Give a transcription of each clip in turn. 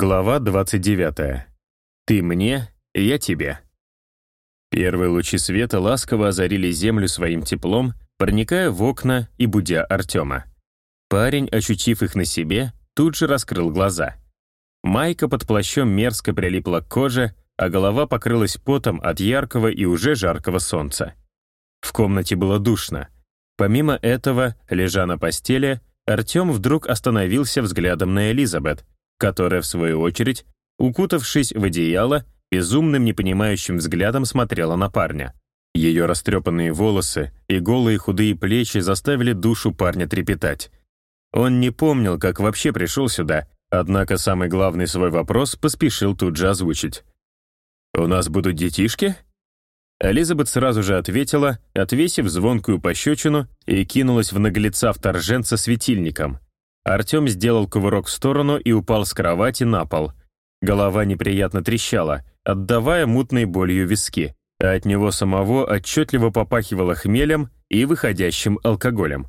Глава 29. Ты мне, я тебе. Первые лучи света ласково озарили землю своим теплом, проникая в окна и будя Артема. Парень, ощутив их на себе, тут же раскрыл глаза. Майка под плащом мерзко прилипла к коже, а голова покрылась потом от яркого и уже жаркого солнца. В комнате было душно. Помимо этого, лежа на постели, Артем вдруг остановился взглядом на Элизабет, которая, в свою очередь, укутавшись в одеяло, безумным непонимающим взглядом смотрела на парня. Ее растрепанные волосы и голые худые плечи заставили душу парня трепетать. Он не помнил, как вообще пришел сюда, однако самый главный свой вопрос поспешил тут же озвучить. «У нас будут детишки?» Элизабет сразу же ответила, отвесив звонкую пощечину и кинулась в наглеца вторженца светильником. Артем сделал кувырок в сторону и упал с кровати на пол. Голова неприятно трещала, отдавая мутной болью виски, а от него самого отчетливо попахивало хмелем и выходящим алкоголем.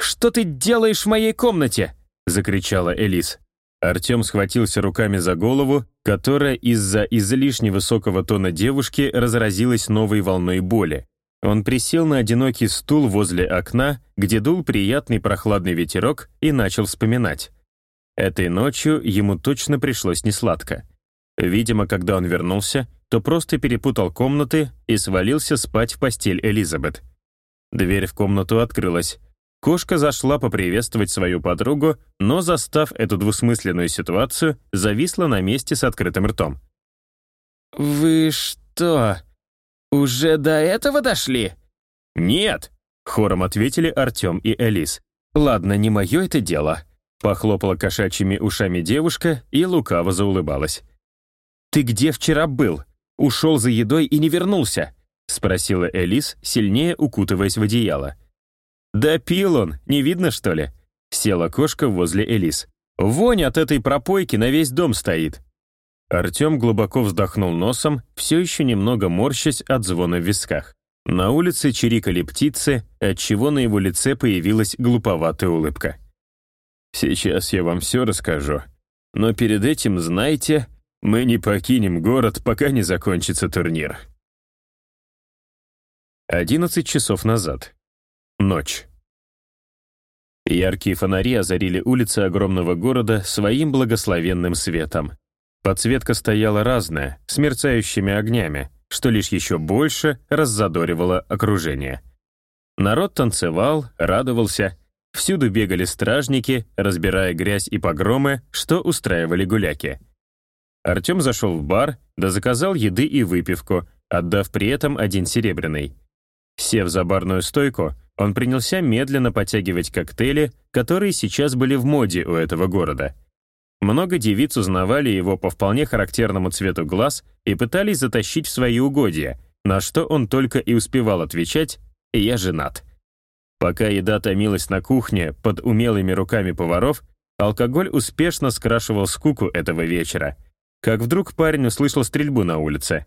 «Что ты делаешь в моей комнате?» — закричала Элис. Артем схватился руками за голову, которая из-за излишне высокого тона девушки разразилась новой волной боли. Он присел на одинокий стул возле окна, где дул приятный прохладный ветерок, и начал вспоминать. Этой ночью ему точно пришлось несладко. Видимо, когда он вернулся, то просто перепутал комнаты и свалился спать в постель Элизабет. Дверь в комнату открылась. Кошка зашла поприветствовать свою подругу, но, застав эту двусмысленную ситуацию, зависла на месте с открытым ртом. «Вы что, уже до этого дошли?» «Нет!» — хором ответили Артем и Элис. «Ладно, не мое это дело», — похлопала кошачьими ушами девушка и лукаво заулыбалась. «Ты где вчера был? Ушел за едой и не вернулся?» — спросила Элис, сильнее укутываясь в одеяло. «Да пил он, не видно, что ли?» Села кошка возле Элис. «Вонь от этой пропойки на весь дом стоит». Артем глубоко вздохнул носом, все еще немного морщась от звона в висках. На улице чирикали птицы, отчего на его лице появилась глуповатая улыбка. «Сейчас я вам все расскажу. Но перед этим знайте, мы не покинем город, пока не закончится турнир». 11 часов назад. Ночь. Яркие фонари озарили улицы огромного города своим благословенным светом. Подсветка стояла разная, с мерцающими огнями, что лишь еще больше раззадоривало окружение. Народ танцевал, радовался, всюду бегали стражники, разбирая грязь и погромы, что устраивали гуляки. Артем зашел в бар, да заказал еды и выпивку, отдав при этом один серебряный. Сев за барную стойку, он принялся медленно подтягивать коктейли, которые сейчас были в моде у этого города. Много девиц узнавали его по вполне характерному цвету глаз и пытались затащить в свои угодья, на что он только и успевал отвечать «я женат». Пока еда томилась на кухне под умелыми руками поваров, алкоголь успешно скрашивал скуку этого вечера, как вдруг парень услышал стрельбу на улице.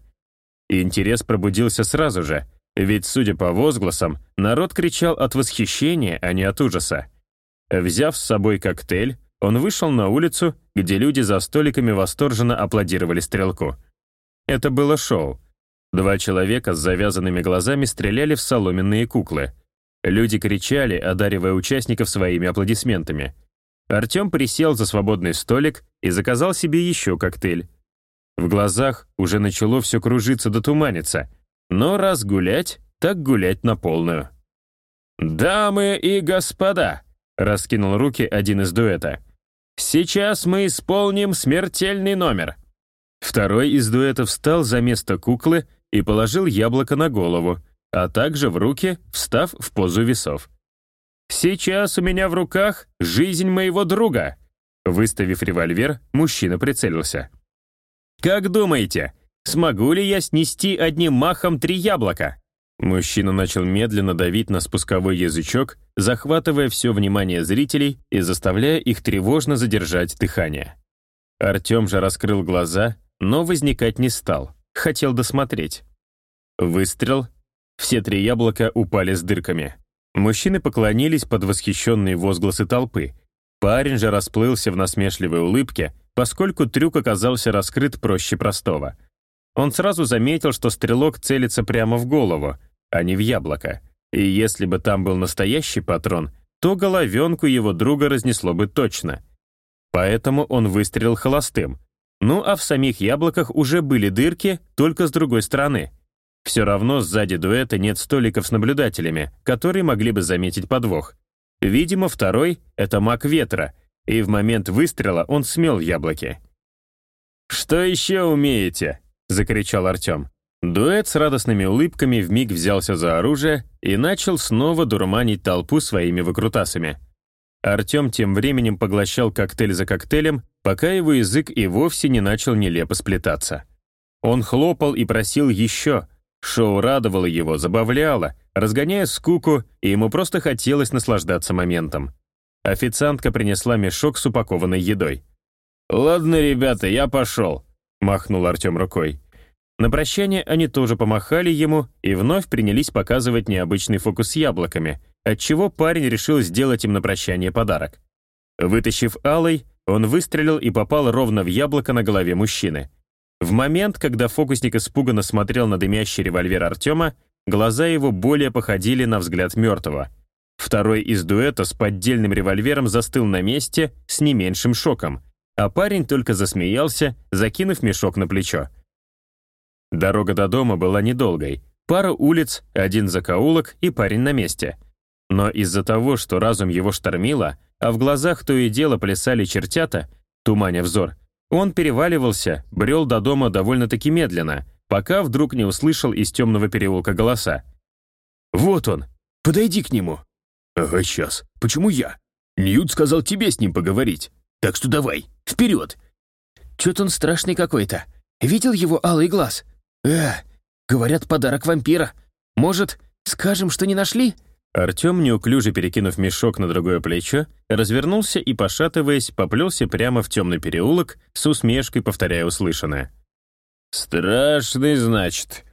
интерес пробудился сразу же — ведь, судя по возгласам, народ кричал от восхищения, а не от ужаса. Взяв с собой коктейль, он вышел на улицу, где люди за столиками восторженно аплодировали стрелку. Это было шоу. Два человека с завязанными глазами стреляли в соломенные куклы. Люди кричали, одаривая участников своими аплодисментами. Артем присел за свободный столик и заказал себе еще коктейль. В глазах уже начало все кружиться да туманиться — но раз гулять, так гулять на полную. «Дамы и господа!» — раскинул руки один из дуэта. «Сейчас мы исполним смертельный номер». Второй из дуэта встал за место куклы и положил яблоко на голову, а также в руки, встав в позу весов. «Сейчас у меня в руках жизнь моего друга!» Выставив револьвер, мужчина прицелился. «Как думаете, Смогу ли я снести одним махом три яблока? Мужчина начал медленно давить на спусковой язычок, захватывая все внимание зрителей и заставляя их тревожно задержать дыхание. Артем же раскрыл глаза, но возникать не стал, хотел досмотреть. Выстрел. Все три яблока упали с дырками. Мужчины поклонились под восхищенные возгласы толпы. Парень же расплылся в насмешливой улыбке, поскольку трюк оказался раскрыт проще простого. Он сразу заметил, что стрелок целится прямо в голову, а не в яблоко. И если бы там был настоящий патрон, то головенку его друга разнесло бы точно. Поэтому он выстрелил холостым. Ну а в самих яблоках уже были дырки, только с другой стороны. Все равно сзади дуэта нет столиков с наблюдателями, которые могли бы заметить подвох. Видимо, второй — это маг ветра, и в момент выстрела он смел яблоки. «Что еще умеете?» — закричал Артем. Дуэт с радостными улыбками вмиг взялся за оружие и начал снова дурманить толпу своими выкрутасами. Артем тем временем поглощал коктейль за коктейлем, пока его язык и вовсе не начал нелепо сплетаться. Он хлопал и просил еще. Шоу радовало его, забавляло, разгоняя скуку, и ему просто хотелось наслаждаться моментом. Официантка принесла мешок с упакованной едой. «Ладно, ребята, я пошел», — махнул Артем рукой. На прощание они тоже помахали ему и вновь принялись показывать необычный фокус с яблоками, отчего парень решил сделать им на прощание подарок. Вытащив алый, он выстрелил и попал ровно в яблоко на голове мужчины. В момент, когда фокусник испуганно смотрел на дымящий револьвер Артема, глаза его более походили на взгляд мертвого. Второй из дуэта с поддельным револьвером застыл на месте с не меньшим шоком, а парень только засмеялся, закинув мешок на плечо. Дорога до дома была недолгой. Пара улиц, один закоулок и парень на месте. Но из-за того, что разум его штормило, а в глазах то и дело плясали чертята, туманя взор, он переваливался, брел до дома довольно-таки медленно, пока вдруг не услышал из темного переулка голоса. «Вот он! Подойди к нему!» «Ага, сейчас. Почему я? Ньют сказал тебе с ним поговорить. Так что давай, вперед!» «Чё-то он страшный какой-то. Видел его алый глаз?» «Э, говорят, подарок вампира. Может, скажем, что не нашли?» Артем, неуклюже перекинув мешок на другое плечо, развернулся и, пошатываясь, поплелся прямо в темный переулок, с усмешкой повторяя услышанное. «Страшный, значит».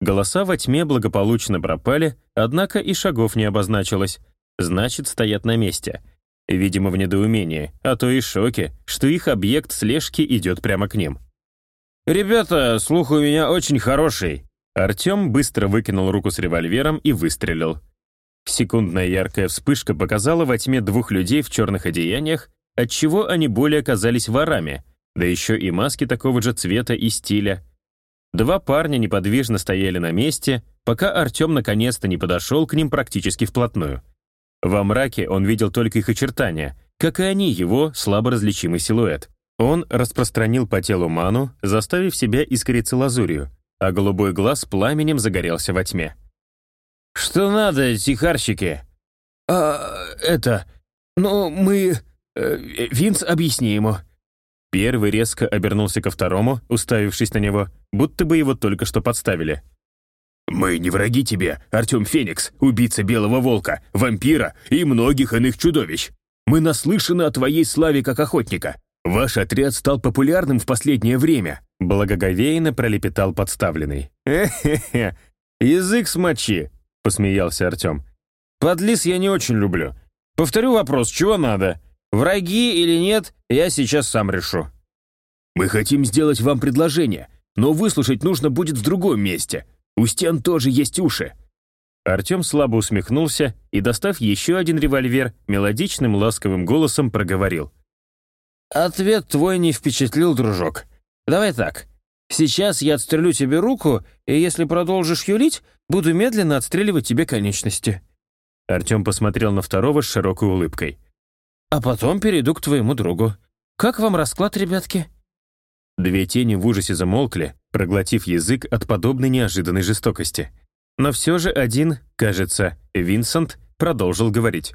Голоса во тьме благополучно пропали, однако и шагов не обозначилось. Значит, стоят на месте. Видимо, в недоумении, а то и шоке, что их объект слежки идет прямо к ним. «Ребята, слух у меня очень хороший». Артем быстро выкинул руку с револьвером и выстрелил. Секундная яркая вспышка показала во тьме двух людей в черных одеяниях, отчего они более оказались ворами, да еще и маски такого же цвета и стиля. Два парня неподвижно стояли на месте, пока Артем наконец-то не подошел к ним практически вплотную. Во мраке он видел только их очертания, как и они его слабо различимый силуэт. Он распространил по телу ману, заставив себя искриться лазурью, а голубой глаз пламенем загорелся во тьме. «Что надо, тихарщики?» «А, это... Ну, мы... Э, Винс, объясни ему». Первый резко обернулся ко второму, уставившись на него, будто бы его только что подставили. «Мы не враги тебе, Артем Феникс, убийца Белого Волка, вампира и многих иных чудовищ. Мы наслышаны о твоей славе как охотника. «Ваш отряд стал популярным в последнее время», — благоговейно пролепетал подставленный. «Хе-хе-хе, язык смочи», — посмеялся Артем. «Подлис я не очень люблю. Повторю вопрос, чего надо? Враги или нет, я сейчас сам решу». «Мы хотим сделать вам предложение, но выслушать нужно будет в другом месте. У стен тоже есть уши». Артем слабо усмехнулся и, достав еще один револьвер, мелодичным ласковым голосом проговорил. «Ответ твой не впечатлил, дружок. Давай так. Сейчас я отстрелю тебе руку, и если продолжишь юлить, буду медленно отстреливать тебе конечности». Артем посмотрел на второго с широкой улыбкой. «А потом перейду к твоему другу. Как вам расклад, ребятки?» Две тени в ужасе замолкли, проглотив язык от подобной неожиданной жестокости. Но все же один, кажется, Винсент, продолжил говорить.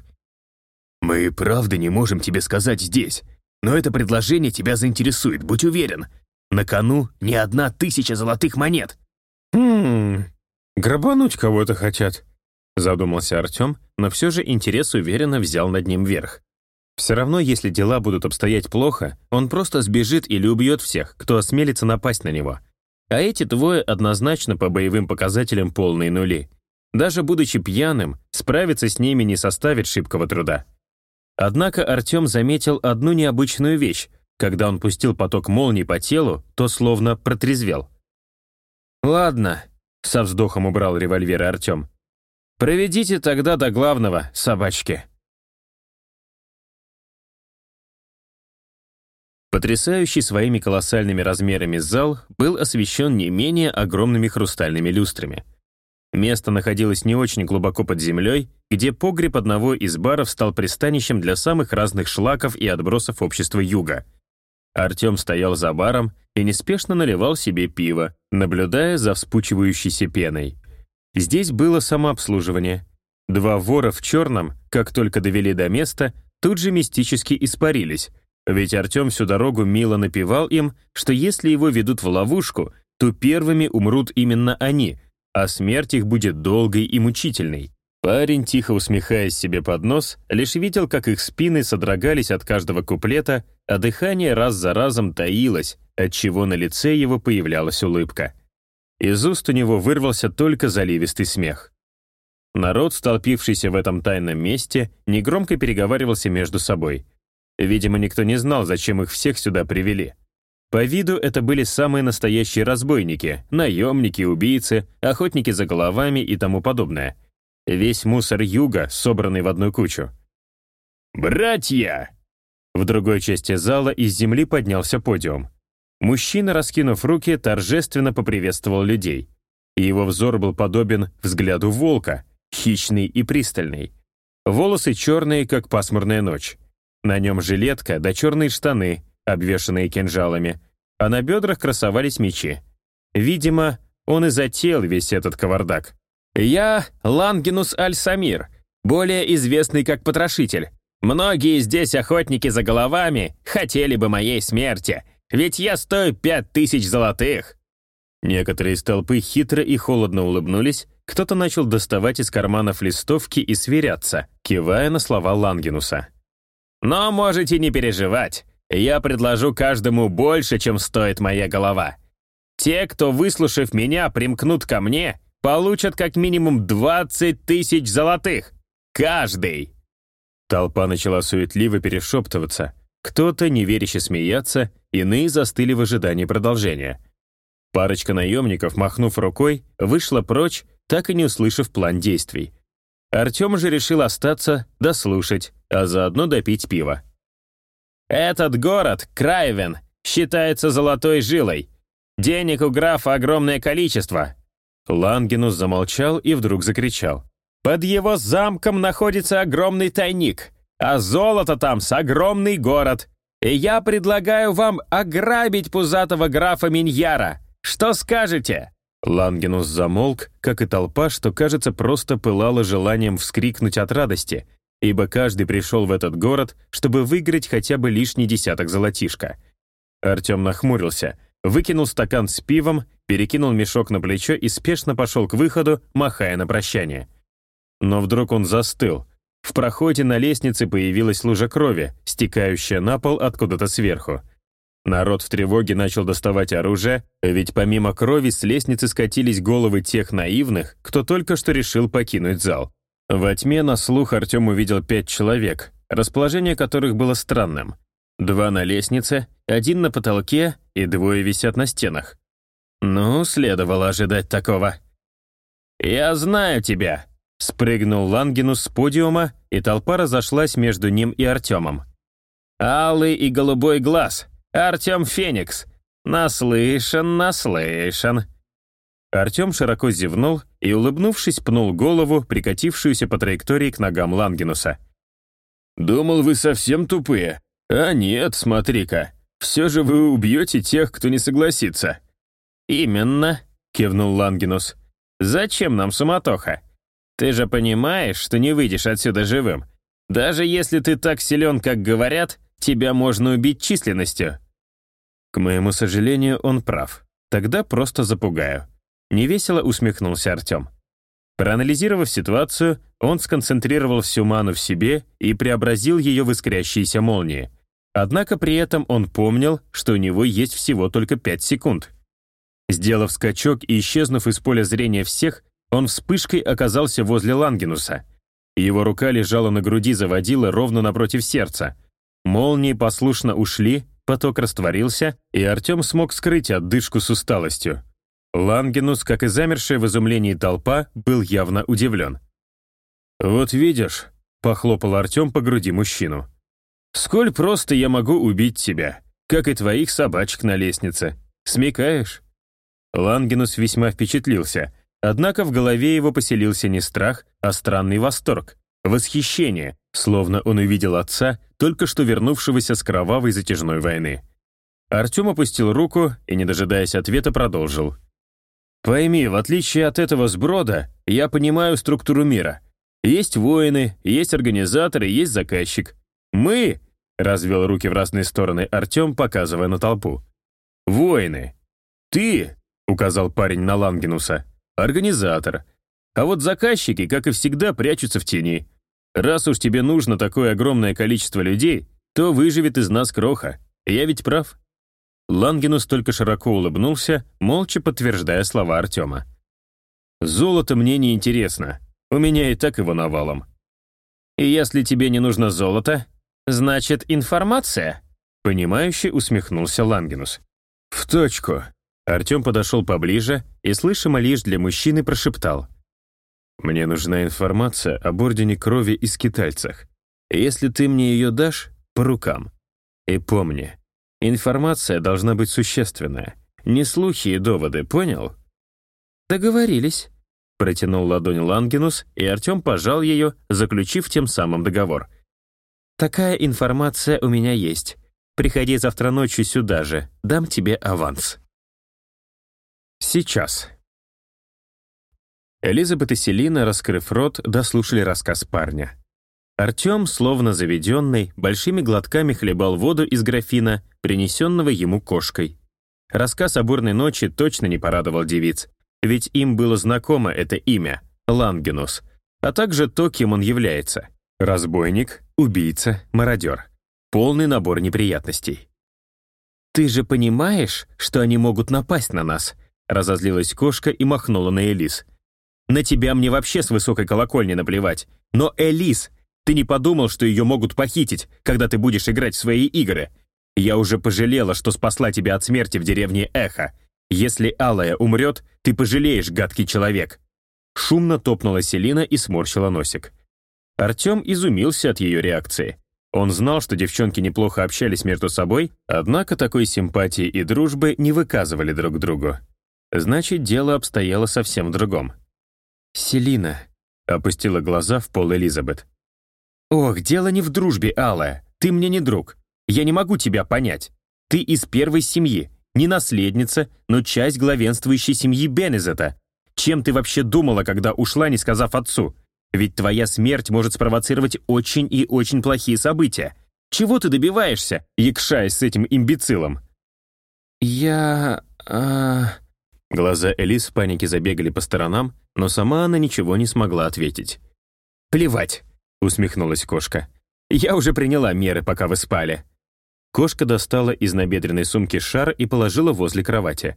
«Мы правда не можем тебе сказать здесь. Но это предложение тебя заинтересует, будь уверен. На кону не одна тысяча золотых монет». «Хм, грабануть кого-то хотят», — задумался Артем, но все же интерес уверенно взял над ним верх. Все равно, если дела будут обстоять плохо, он просто сбежит или убьет всех, кто осмелится напасть на него. А эти двое однозначно по боевым показателям полные нули. Даже будучи пьяным, справиться с ними не составит шибкого труда. Однако Артем заметил одну необычную вещь, когда он пустил поток молний по телу, то словно протрезвел. «Ладно», — со вздохом убрал револьвер Артем. «Проведите тогда до главного, собачки». Потрясающий своими колоссальными размерами зал был освещен не менее огромными хрустальными люстрами. Место находилось не очень глубоко под землей, где погреб одного из баров стал пристанищем для самых разных шлаков и отбросов общества юга. Артем стоял за баром и неспешно наливал себе пиво, наблюдая за вспучивающейся пеной. Здесь было самообслуживание. Два вора в черном, как только довели до места, тут же мистически испарились, ведь Артем всю дорогу мило напевал им, что если его ведут в ловушку, то первыми умрут именно они, а смерть их будет долгой и мучительной. Парень, тихо усмехаясь себе под нос, лишь видел, как их спины содрогались от каждого куплета, а дыхание раз за разом таилось, отчего на лице его появлялась улыбка. Из уст у него вырвался только заливистый смех. Народ, столпившийся в этом тайном месте, негромко переговаривался между собой. Видимо, никто не знал, зачем их всех сюда привели. По виду это были самые настоящие разбойники, наемники, убийцы, охотники за головами и тому подобное. Весь мусор юга, собранный в одну кучу. «Братья!» В другой части зала из земли поднялся подиум. Мужчина, раскинув руки, торжественно поприветствовал людей. Его взор был подобен взгляду волка, хищный и пристальный. Волосы черные, как пасмурная ночь. На нем жилетка да черные штаны, обвешанные кинжалами, а на бедрах красовались мечи. Видимо, он и затеял весь этот кавардак. «Я Лангенус Аль-Самир, более известный как Потрошитель. Многие здесь охотники за головами хотели бы моей смерти, ведь я стою пять тысяч золотых». Некоторые из толпы хитро и холодно улыбнулись, кто-то начал доставать из карманов листовки и сверяться, кивая на слова Лангенуса. Но можете не переживать. Я предложу каждому больше, чем стоит моя голова. Те, кто, выслушав меня, примкнут ко мне, получат как минимум 20 тысяч золотых. Каждый!» Толпа начала суетливо перешептываться. Кто-то неверяще смеяться, иные застыли в ожидании продолжения. Парочка наемников, махнув рукой, вышла прочь, так и не услышав план действий. Артем же решил остаться, дослушать, а заодно допить пиво. «Этот город, Крайвен, считается золотой жилой. Денег у графа огромное количество». Лангенус замолчал и вдруг закричал. «Под его замком находится огромный тайник, а золото там с огромный город. И я предлагаю вам ограбить пузатого графа Миньяра. Что скажете?» Лангенус замолк, как и толпа, что, кажется, просто пылала желанием вскрикнуть от радости, ибо каждый пришел в этот город, чтобы выиграть хотя бы лишний десяток золотишка. Артем нахмурился, выкинул стакан с пивом, перекинул мешок на плечо и спешно пошел к выходу, махая на прощание. Но вдруг он застыл. В проходе на лестнице появилась лужа крови, стекающая на пол откуда-то сверху. Народ в тревоге начал доставать оружие, ведь помимо крови с лестницы скатились головы тех наивных, кто только что решил покинуть зал. Во тьме на слух Артем увидел пять человек, расположение которых было странным. Два на лестнице, один на потолке и двое висят на стенах. Ну, следовало ожидать такого. «Я знаю тебя», — спрыгнул Лангинус с подиума, и толпа разошлась между ним и Артемом. «Алый и голубой глаз», Артем Феникс. Наслышан, наслышан». Артем широко зевнул и, улыбнувшись, пнул голову, прикатившуюся по траектории к ногам Лангенуса. «Думал, вы совсем тупые. А нет, смотри-ка, все же вы убьете тех, кто не согласится». «Именно», — кивнул Лангенус. «Зачем нам суматоха? Ты же понимаешь, что не выйдешь отсюда живым. Даже если ты так силен, как говорят, тебя можно убить численностью». К моему сожалению, он прав. Тогда просто запугаю. Невесело усмехнулся Артем. Проанализировав ситуацию, он сконцентрировал всю ману в себе и преобразил ее в искрящиеся молнии. Однако при этом он помнил, что у него есть всего только 5 секунд. Сделав скачок и исчезнув из поля зрения всех, он вспышкой оказался возле Лангенуса. Его рука лежала на груди заводила ровно напротив сердца — Молнии послушно ушли, поток растворился, и Артем смог скрыть отдышку с усталостью. Лангенус, как и замершая в изумлении толпа, был явно удивлен. «Вот видишь», — похлопал Артем по груди мужчину, «сколь просто я могу убить тебя, как и твоих собачек на лестнице. Смекаешь?» Лангенус весьма впечатлился, однако в голове его поселился не страх, а странный восторг, восхищение, словно он увидел отца, только что вернувшегося с кровавой затяжной войны. Артем опустил руку и, не дожидаясь ответа, продолжил. «Пойми, в отличие от этого сброда, я понимаю структуру мира. Есть воины, есть организаторы, есть заказчик. Мы, — развел руки в разные стороны Артем, показывая на толпу. «Воины. Ты, — указал парень на Лангенуса, — организатор. А вот заказчики, как и всегда, прячутся в тени. Раз уж тебе нужно такое огромное количество людей, то выживет из нас кроха. Я ведь прав?» Лангенус только широко улыбнулся, молча подтверждая слова Артема. «Золото мне не интересно. У меня и так его навалом». «И если тебе не нужно золото, значит, информация?» Понимающе усмехнулся Лангенус. «В точку». Артем подошел поближе и, слышимо лишь для мужчины, прошептал — мне нужна информация об Ордене Крови и Скитальцах. Если ты мне ее дашь, по рукам. И помни, информация должна быть существенная. Не слухи и доводы, понял? Договорились. Протянул ладонь Лангенус, и Артем пожал ее, заключив тем самым договор. «Такая информация у меня есть. Приходи завтра ночью сюда же, дам тебе аванс». Сейчас. Элизабет и Селина, раскрыв рот, дослушали рассказ парня. Артем, словно заведенный, большими глотками хлебал воду из графина, принесенного ему кошкой. Рассказ о бурной ночи точно не порадовал девиц, ведь им было знакомо это имя — Лангенус, а также то, кем он является — разбойник, убийца, мародер. Полный набор неприятностей. «Ты же понимаешь, что они могут напасть на нас?» Разозлилась кошка и махнула на Элис. На тебя мне вообще с высокой колокольни наплевать. Но Элис, ты не подумал, что ее могут похитить, когда ты будешь играть в свои игры? Я уже пожалела, что спасла тебя от смерти в деревне Эхо. Если Алая умрет, ты пожалеешь, гадкий человек». Шумно топнула Селина и сморщила носик. Артем изумился от ее реакции. Он знал, что девчонки неплохо общались между собой, однако такой симпатии и дружбы не выказывали друг другу. Значит, дело обстояло совсем в другом. «Селина», — опустила глаза в пол Элизабет. «Ох, дело не в дружбе, Алая. Ты мне не друг. Я не могу тебя понять. Ты из первой семьи, не наследница, но часть главенствующей семьи Бенезета. Чем ты вообще думала, когда ушла, не сказав отцу? Ведь твоя смерть может спровоцировать очень и очень плохие события. Чего ты добиваешься, якшаясь с этим имбецилом?» «Я... а...» Глаза Элис в панике забегали по сторонам, но сама она ничего не смогла ответить. «Плевать», — усмехнулась кошка. «Я уже приняла меры, пока вы спали». Кошка достала из набедренной сумки шар и положила возле кровати.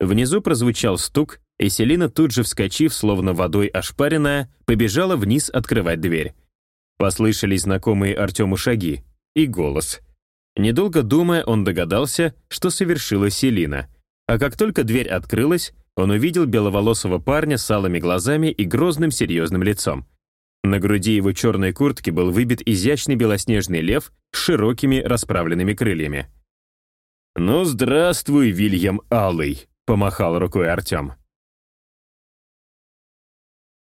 Внизу прозвучал стук, и Селина, тут же вскочив, словно водой ошпаренная, побежала вниз открывать дверь. Послышались знакомые Артему шаги и голос. Недолго думая, он догадался, что совершила Селина — а как только дверь открылась, он увидел беловолосого парня с алыми глазами и грозным серьезным лицом. На груди его черной куртки был выбит изящный белоснежный лев с широкими расправленными крыльями. «Ну, здравствуй, Вильям Алый», — помахал рукой Артем.